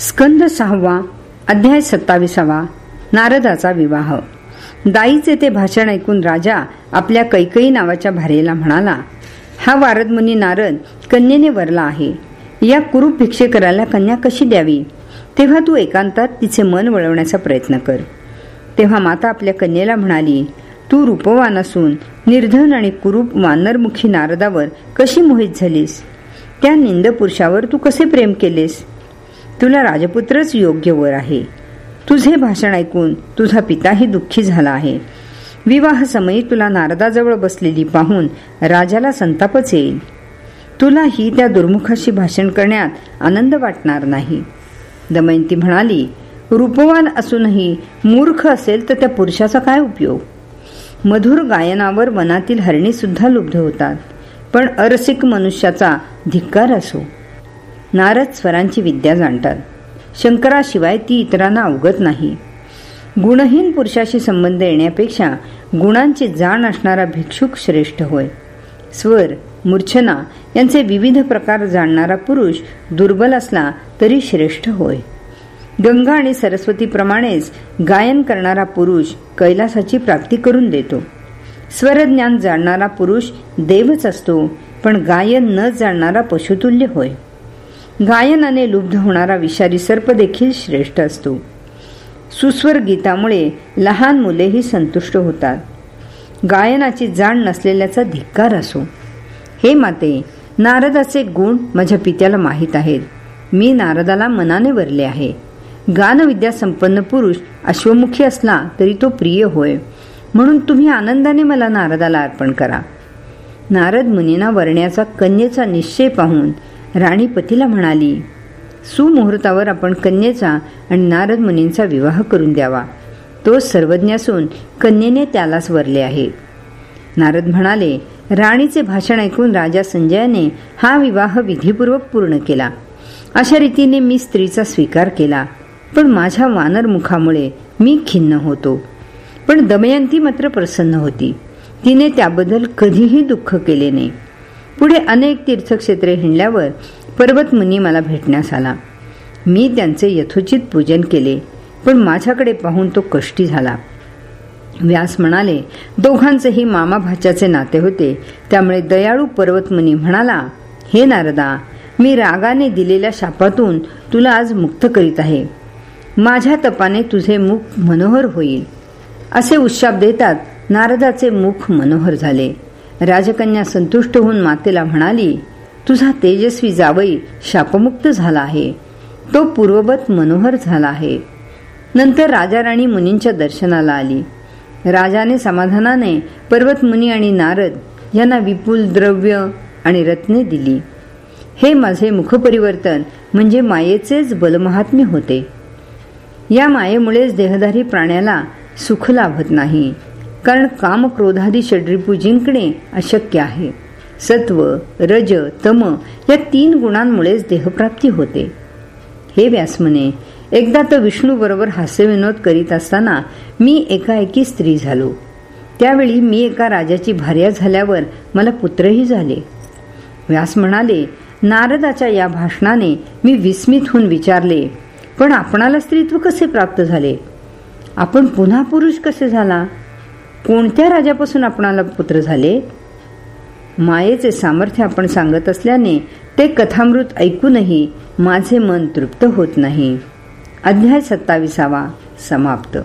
स्कंद सहावा अध्याय सत्ताविसावा नारदाचा विवाह. दाईचे ते भाषण ऐकून राजा आपल्या कैकई नावाच्या भारेला म्हणाला हा वारदमुनी नारद कन्येने वरला आहे. या कुरूप भिक्षेकराला कन्या कशी द्यावी? तेव्हा तू एकांतात तिचे मन वळवण्याचा प्रयत्न कर. तेव्हा माता आपल्या कन्येला म्हणाली तू रूपवान असून निर्धन आणि कुरूप वानरमुखी नारदावर कशी मोहित झालीस? त्या निंद पुरुषावर तू कसे प्रेम केलेस? तुला राजपुत्रच योग्य वर आहे. तुझे भाषण ऐकून तुझा पिताही दुःखी झाला आहे. विवाह समयी तुला नारदाजवळ बसलेली पाहून राजाला संतापच येईल. तुला ही त्या दुर्मुखाशी भाषण करण्यात आनंद वाटणार नाही. दमयंती म्हणाली रूपवान असूनही मूर्ख असेल तर त्या पुरुषाचा काय उपयोग? मधुर गायनावर वनातील हरणी सुद्धा लुब्ध होतात पण अरसिक मनुष्याचा धिक्कार असो. नारद स्वरांची विद्या जाणतात. शंकराशिवाय ती इतरांना अवगत नाही. गुणहीन पुरुषाशी संबंध येण्यापेक्षा गुणांची जाण असणारा भिक्षुक श्रेष्ठ होय. स्वर मूर्छना यांचे विविध प्रकार जाणणारा पुरुष दुर्बल असला तरी श्रेष्ठ होय. गंगा आणि सरस्वतीप्रमाणेच गायन करणारा पुरुष कैलासाची प्राप्ती करून देतो. स्वरज्ञान जाणणारा पुरुष देवच असतो पण गायन न जाणणारा पशुतुल्य होय. गायनाने लुब्ध होणारा विषारी सर्प देखील श्रेष्ठ असतो. सुस्वर गीतामुळे लहान मुलेही संतुष्ट होतात. गायनाची जाण नसलेल्याचा धिक्कार असो. हे माते नारदाचे गुण माझ्या पित्याला माहीत आहेत. मी नारदाला मनाने वरले आहे. गानविद्या संपन्न पुरुष अश्वमुखी असला तरी तो प्रिय होय. म्हणून तुम्ही आनंदाने मला नारदाला अर्पण करा. नारद मुनींना वरण्याचा कन्येचा निश्चय पाहून राणी पतीला म्हणाली सुमुहूर्तावर आपण कन्येचा आणि नारद मुनींचा विवाह करून द्यावा. तो सर्वज्ञ असून कन्येने त्यालाच वरले आहे. नारद म्हणाले राणीचे भाषण ऐकून राजा संजयाने हा विवाह विधीपूर्वक पूर्ण केला. अशा रीतीने मी स्त्रीचा स्वीकार केला. पण माझ्या वानरमुखामुळे मी खिन्न होतो. पण दमयंती मात्र प्रसन्न होती. तिने त्याबद्दल कधीही दुःख केले नाही. पुढे अनेक तीर्थक्षेत्रे हिंडल्यावर पर्वत मुनी मला भेटण्यास आला. मी त्यांचे यथोचित पूजन केले पण माझ्याकडे पाहून तो कष्टी झाला. व्यास म्हणाले दोघांचेही मामा भाच्याचे नाते होते. त्यामुळे दयाळू पर्वतमुनी म्हणाला हे नारदा मी रागाने दिलेल्या शापातून तुला आज मुक्त करीत आहे. माझ्या तपाने तुझे मुख मनोहर होईल. असे उशाप देतात नारदाचे मुख मनोहर झाले. राजकन्या संतुष्ट होऊन मातेला म्हणाली तुझा तेजस्वी जावई शापमुक्त झाला आहे. तो पूर्ववत मनोहर झाला आहे. नंतर राजा राणी मुनींच्या दर्शनाला आली. राजाने समाधानाने पर्वत मुनी आणि नारद यांना विपुल द्रव्य आणि रत्ने दिली. हे माझे मुखपरिवर्तन म्हणजे मायेचेच बलमहात्म्य होते. या मायेमुळेच देहधारी प्राण्याला सुख लाभत नाही. कारण काम क्रोधादी षड्रिपू जिंकणे अशक्य आहे. सत्व रज तम या तीन गुणांमुळेच देहप्राप्ती होते. हे व्यासमने एकदा तर विष्णू बरोबर हास्यविनोद करीत असताना मी एकाएकी स्त्री झालो. त्यावेळी मी एका राजाची भार्या झाल्यावर मला पुत्रही झाले. व्यास म्हणाले नारदाच्या या भाषणाने मी विस्मित होऊन विचारले पण आपणाला स्त्रीत्व कसे प्राप्त झाले? आपण पुन्हा पुरुष कसे झाला? कोणत्या राजापासून आपणाला पुत्र झाले? मायेचे सामर्थ्य आपण सांगत असल्याने ते कथामृत ऐकूनही माझे मन तृप्त होत नाही. अध्याय सत्ताविसावा समाप्त.